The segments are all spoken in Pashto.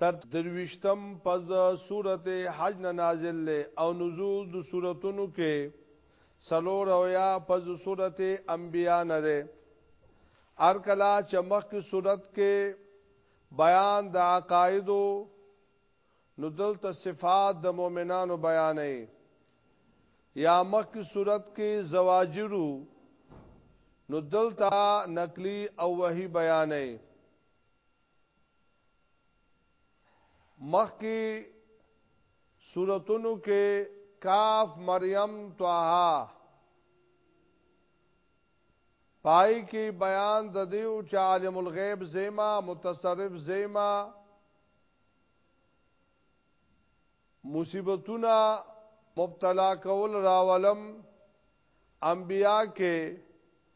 تر درویشتم پس د سورت حج نه نازل دی او نزول د سورتونو کې څلور اویا پس د سورت انبیاء نه دی ار کلا چې مخکې سورت کې بیان د عقایدو نو دلته صفات د مؤمنانو بیانې یا مخکې صورت کې زواجرو نو دلته نقلی او وحی بیانې مخکی سورتونو کې کاف مریم طه پای کې بیان د دیو چې عالم الغیب زیما متصرف زیما مصیبتونه مبتلا کول راولم انبیا کې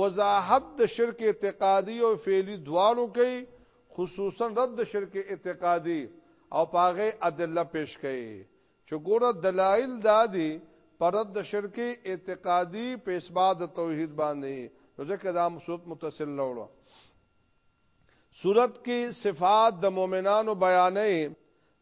وضاحت د شرک اعتقادي او فعلي دواړو کوي خصوصا رد د شرک اعتقادي او پاغه ادله پیش کوي چې ګوره دلایل دادي پر رد د شرک اعتقادي په اسباد توحید باندې نو ځکه دا صورت متصل لوړو صورت کې صفات د مؤمنانو بیانې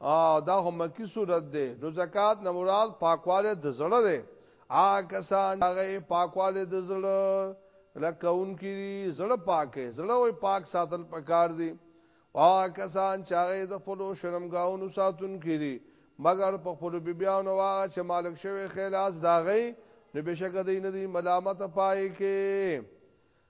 او دا هم مکی صورت ده نو زکات نه مراد پاکواله د زړه ده آ کسان هغه پاکواله د زړه لکون کی زړه پاکه زړه وي پاک ساتل پکار دي او کسان چې هغه د خپل شرمګاونو ساتون کړي مگر په خپل بیبيانو واغه چې مالک شوی خلاص داغي نو بشک دین دی ملامت پای کې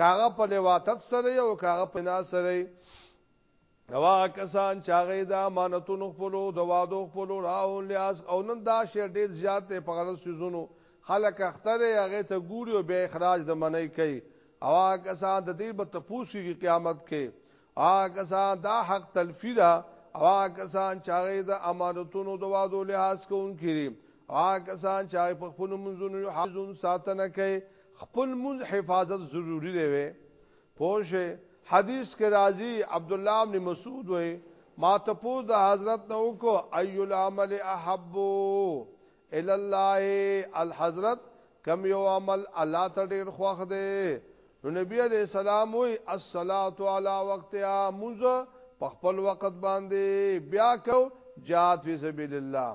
کاغه په لواتت سره او کاغه په ناس سره نوا کسان چاغې دا امانتونو خپلو د وادو خپلو راو لیاس او نن دا شی ډیر زیات ته په غلط سيزونو خلک اختر هغه ته ګوري او به اخراج د منۍ کوي او کسان د دې به تفوسی قیامت کې آکسان دا حق تلفی دا او آکسان چاگه دا امانتونو دا وادو لحاظ کون کری او آکسان چاگه پا خپل منزونو یو حفظون ساتنه کئی خپل منز حفاظت ضروری دی وی پوشه حدیث کې راځي عبد الله بن مسعود وې ما ته پوز د حضرت نو کو ايو العمل احبو الا الله الحضرت کم یو عمل الله ته ډیر خوښ دی نو نبی علیہ السلام وی الصلاۃ علی وقتها منذ په خپل وخت باندې بیا کو جهاد فی سبیل الله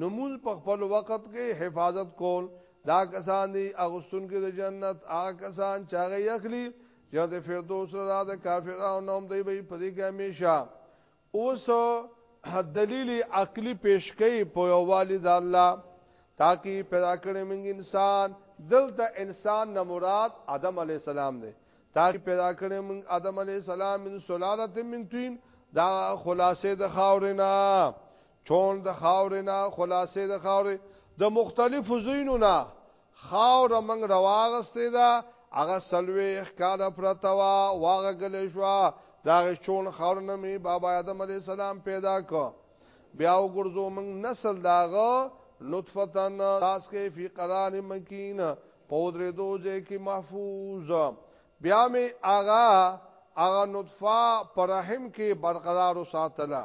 نو موږ په خپل وخت کې حفاظت کول دا کسان دي اغستون کې د جنت هغه کسان چې هغه یخلی جنت فردوس را د کافرانو نوم دی به په دې کې همیشه اوس دلیل عقلی پیش کوي په یووالي د الله تاکي پیدا کړی موږ انسان دلته انسان نه مراد آدم علی السلام دی تاکي پیدا کړی موږ آدم علی السلام من سلاله من طين دا خلاصې د خاورینا چون د خاورینا خلاصې د خاورې د مختلفو زینو نه خاوره موږ رواغستې ده هغه سلويخ کال پرته وا واغه غلې شو دا چون خور نه می بابا آدم علی السلام پیدا کو بیا وګرځو موږ نسل داغه لطفتن تاس کې فی قران مکین پودرې دوجه کې محفوظ بیا می آغا آغا نطفه پرحم کې برقرار ساتلا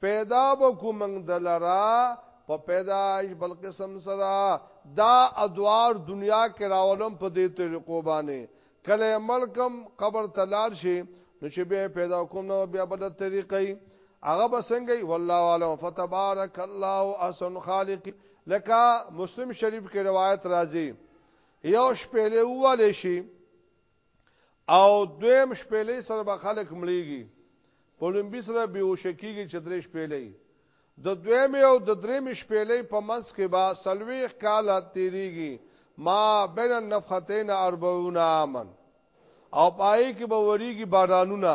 پیدا به کو منګ دلرا په پیدائش بل قسم سرا دا ادوار دنیا کې راولم په دې طریقو باندې کله ملکم قبر تلار شي نو چې به پیدا کوم نو بیا بل طریقې هغه بسنګي والله علم فتبارك الله احسن خالق لکه مسلم شریف کې روایت راځي یو شپېلې واله شي او دویم شپېلې سره به خلک مړیږي په لومبي سره به وشکیږي چې درې شپېلې د دویم او د دریم شپېلې په منځ کې به سلويخ کاله تیریږي ما بین النفختین 40 عامن او پای کې به وریږي بارانونه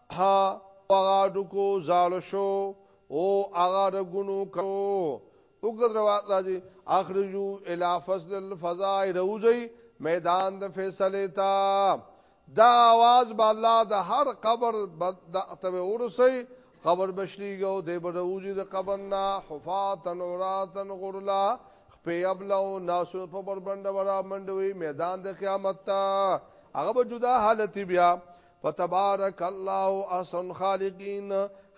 ها هغه ډکو زاړه شو او هغه رګونو کو وګد روات راځي اخرجو الی فصل الفضاء روزي میدان د فیصله تا دا आवाज به الله د هر قبر د اتو ورسي قبر بشریګو دی به روزي د قبر نا حفاتن اوراتن غرلا په ابلو ناسو په بربند ورا منډوي میدان د قیامت تا هغه به جدا حالت بیا فتبارک الله احسن خالقین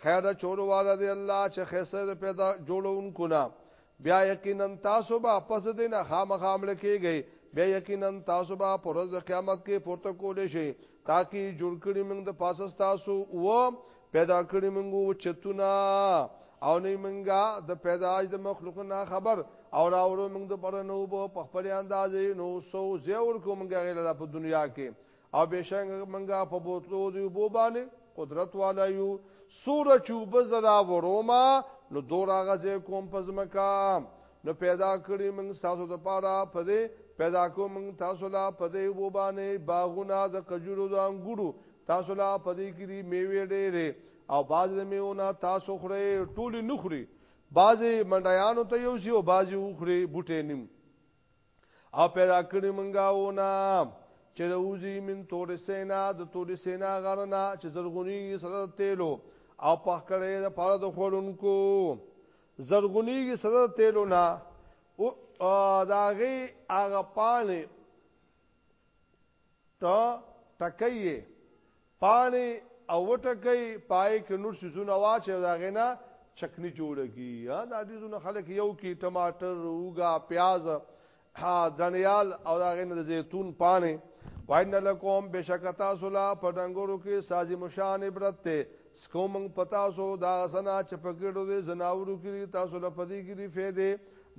خیر چور والا دی الله چې خسر پیدا جوړون کنا بیا یقینا تاسو به پس دین خامخ عمل کیږي بیا یقینا تاسو به پر ورځ قیامت کې پورته کول شي تاکي جوړ کړی موږ د پاسه تاسو و پیدا کړی موږ چتونه او نه منګه د پیدایش د مخلوق نه خبر او راوړو موږ د پرنو په خپل انداز نو سو زیور کومګه غیر په دنیا کې او بېشکه مونږ په بوتلو د اوبو باندې قدرت والا یو سوره چې اوبه زه راوروم نو دو راغځې کوم په ځمکه نو پیدا کړي موږ تاسو د پاره په دې پیدا کوم موږ تاسو لا په دې وبانې باغونه د کجورو د انګورو تاسو لا په دې کې دي میوې ډېرې او باز د میونه تاسو خوري ټولې نخري بازي منډیانو ته یو سی او بازي وخري بوټې نیم او پیدا کړی منګه ونه چې د اوزی من تور سینا د تور سینا غرنا چې زرغونی سره تیلو او پخ کړی د پاره د خورونکو زرغونی سره تیلو نه او داغي هغه پانه ته ټکې پانی او ټکې پای کې نور سيزونه واچي دا غنه چکنی جوړ کی دا دې زونه خلک یو کی ټماټر اوګا پیاز ها دنیال او دا غنه زيتون پانی وان لکم بشکتا سلا پډنګورو کې سازي مشان عبرت ته سکو مونږ پتا سو دا سنا چې په ګډو دې زناورو کې تاسو له پدی کې دی فائدې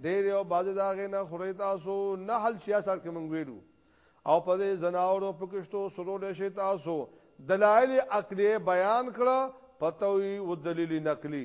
ډېر او باز دا غې نه خوري تاسو نه حل شیا سر کې مونږ ویلو او په دې زناورو په کشتو سرو له شي تاسو دلایل عقلی بیان کړه پتوي او دلیل نقلی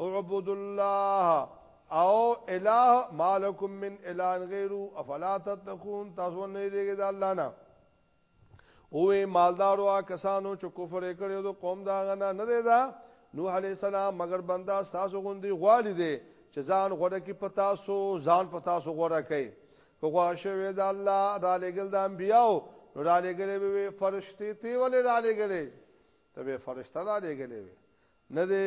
اعبد الله او اله مالکم من اله غیره افلا تتقون تاسو نه دیګه د الله نه اوې مالدارو کسانو چې کفر کړي دو قوم دا غنه نه دی دا نوح علی السلام مگر بندا تاسو غوندي غواړي دي چې ځان غوړه کې پتا سو ځان پتا سو غوړه کوي کو غواښوي د الله را لګل د انبیاو نو را لګلې وي فرشتي تی ولې را لګلې ته به فرشتہ را لګلې وي نه دی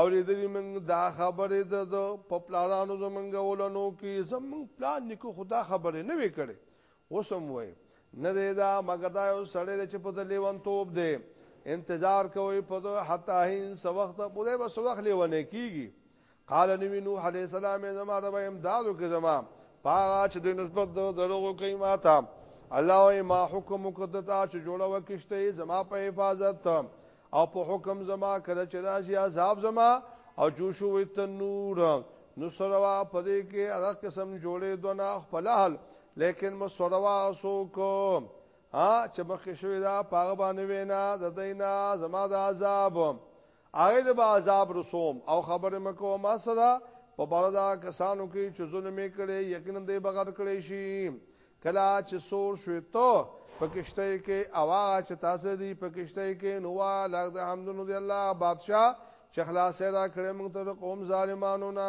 اوریدلی موږ دا خبره د په پلانانو زمونږ ولنو کې زمونږ پلان نکو خدا خبره نه وی کړي وسم وای نه دی دا مګر دا یو سړی چې په لیوان توپ دی انتظار کوي په حتا هین سو وخت په دې وسو وخت لیونه کیږي قال نبی نوح علیہ السلام زما رب امدادو کې زما پاغا چې د نسبت د دروغو کوي ما ته الله وي ما حکم وکړتا چې جوړه وکشته زما په حفاظت او په حکم زما کړه چې راشي عذاب زما او جوشو وي تنور نو سروا پدې کې هغه قسم جوړې دونه خپل حل لیکن مو سروا سوک ها چې مخکې شوی دا پاغه باندې وینا د دینا زما د عذاب هغه د به عذاب رسوم او خبره مکو ما سره په بار دا کسانو کې چې ظلم کړي یقینا دې بغیر کړي شي کلا چې سور شوي ته پکشته کې اوا چې تاسو دې پکشته کې نو لاغ د حمدونو دی الله بادشاہ چې خلاصې را کړې موږ ته قوم ظالمانو نه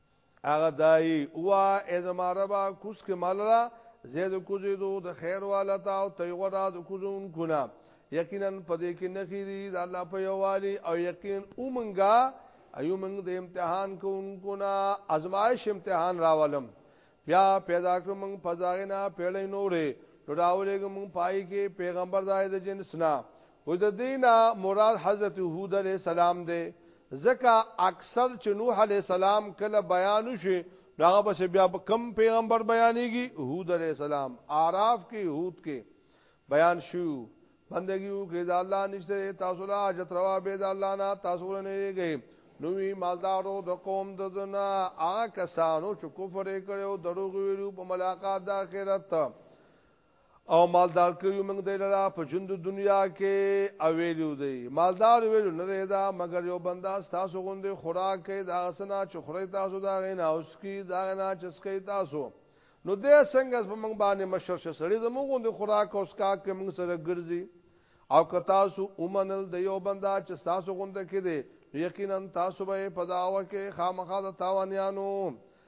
هغه دای وا ازما ربا کوس کې مالرا زید کوزې دو د خیر والا تا او تیغرا د کوزون کنا یقینا پدې کې نخیری د الله په یوالي او یقین اومنګا ایو موږ د امتحان کوونکو نه ازمایش امتحان راولم بیا پیدا کړم موږ پزاغینا پیړې نورې نو راولېګ موږ پای کې پیغمبر دای د جنس نه او د دې نه مراد حضرت هود علیه السلام دی، ځکه اکثر چې نوح علیه السلام کله بیان وشي، نو هغه پسې بیا کوم پیغمبر بیانېږي؟ هود علیه السلام، اعراف کې، هود کې بیان شوي وو. بندګي وکړئ د الله نشته دی تاسو له حاجت روا بېد الله نه، تاسو ورنېږئ نو وي مالدارو د قوم د ده نه هغه کسانو چې کفر یې کړی او دروغ ویلي وو په ملاقات د اخرت. او مالدار کړیو موږ دی لرا په ژوند دنیا کې او ویلو دی مالدار ویلو نه دی دا مګر یو بندا تاسو غوندې خوراک کوي دا سنا چې خوري تاسو دا غینا اوس کی دا غینا چې سکي تاسو نو دې څنګه په موږ باندې مشر شه سړی زموږ غوندې خوراک اوس کا کې موږ سره ګرځي او که تاسو اومنل د یو بندا چې تاسو غوندې کې دی یقینا تاسو به په داوا کې خامخا د تاوانیانو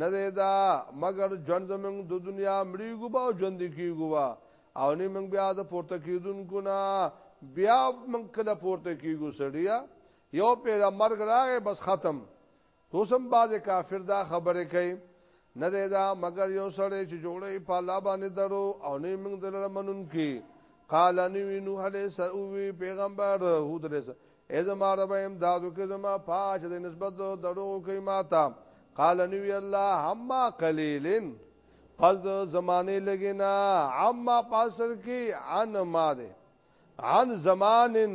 نه دی دا مګر ژوند زمونږ د دنیا مړیږو به او ژوند کیږو به او نه موږ بیا د پورته کیدونکو نه بیا موږ کله پورته کیږو سړیا یو پیره مرګ راغی بس ختم اوسم باز کافر دا خبره کوي نه دی دا مګر یو سړی چې جوړې په الله باندې درو او نه موږ دلته منون کی قال نوی نوح علیہ السلام پیغمبر هود علیہ السلام ای زما رب امداد وکړه زما پاچ د نسبت دروغ کوي ماته قال نبی الله حما قلیلن پس د زمانه لګینا عما پاسر کی عن ما ده عن زمانن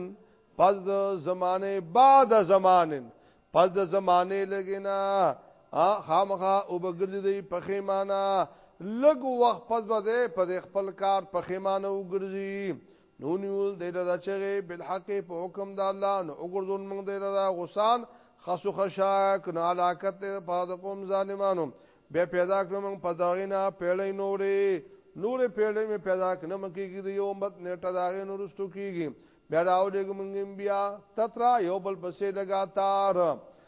پس د زمانه بعد زمانن پس د زمانه لګینا خامخا او بغرد دی پخیمانا لګو وخت پس بده په خپل کار پخیمانه وګرځي نو نیول دی لرا چغه بالحق په حکم د الله نو وګرځون موږ دی لرا غسان خاصو خشاک نه علاقت ته په د قوم ظالمانو به پیدا کړم موږ په داغینا پیړې نورې نورې پیړې می پیدا کړم موږ کېږي د یو امت نیټه داغې نورستو کېږي بیا راولېګ موږ بیا تترا یو بل پسې لګاتار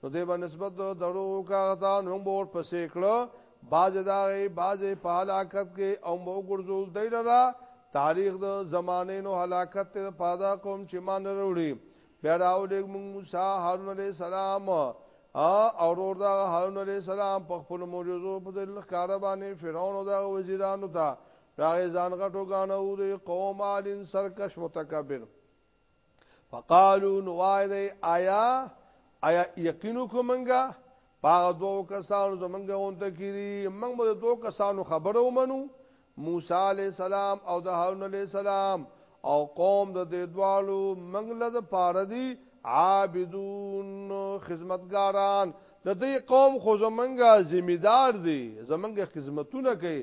نو دې باندې نسبت درو کاغتا نو بور پسې کړو باز دا غي باز په هلاکت کې او مو ګرځول دی لرا تاریخ د زمانه نو هلاکت ته پادا کوم چې مان وروړي بیا راو لګ مون موسی هارون علی السلام ا اورور دا هارون علی السلام په خپل معجزو په دل کار باندې فرعون او دا وزیرانو ته راغی ځان غټو غانو د قوم عالین سرکش متکبر فقالو نوای دی آیا آیا یقینو کومنګا پاغه دوو کسانو زمنګ اونته کیری موږ به دوو کسانو خبرو منو موسی علی السلام او د هارون علی السلام او قوم د دې دوالو موږ له پاره دی عابدون خدمتګاران د دې قوم خو زمنګ ذمہ دار دي زمنګ خدمتونه کوي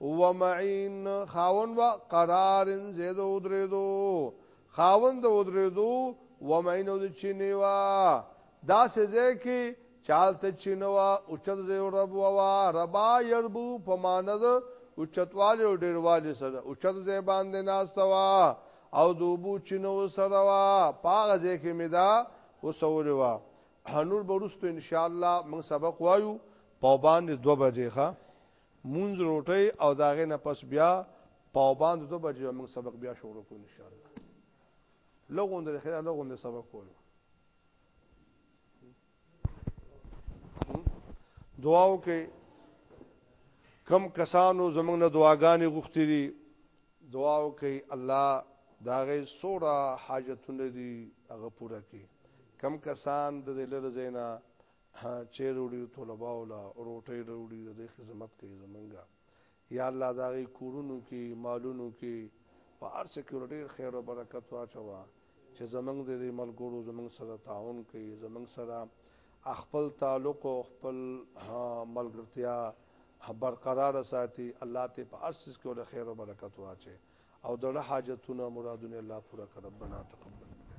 و معین خاون و قرار زید ودریدو خاون د ودریدو و معین د چینه وا دا سزه کی چالت چینه وا او چت زی رب وا ربا یربو پماند او چتوالی او ډیروالی سره او چت زی باندې ناستوا او دوبو چینه سره وا پاغه زی کی مدا وسول وا نور برستو ان شاء الله موږ سبق وایو په باندې دوه بجې ښه مونځ روټي او داغه نه پس بیا پاو باندې دوه بجې موږ سبق بیا شروع کوو ان شاء الله لغون د خیر لغون د سبق کوو دعاو کې کم کسانو زمنګ نه دعاګانې غوښتې دي دعاو کې الله داغه سورا حاجتونه دي هغه پوره کړي کم کسان د دلر زینا ها چه روړی طلباء له روټی روړی د خدمت کوي زمونږه یا الله دا غي کورونو کې مالونو کې په ارسه کې ډېر خیر او برکت واچوا چې زمنګ دې ملګرو زمنګ سره تعاون کوي زمنګ سره خپل تعلق او خپل ملګرتیا برقرار ساتي الله ته په ارسه کې ډېر خیر او برکت واچي او دړه حاجتونه مرادونه الله پورا کړ ربنا تقبل منا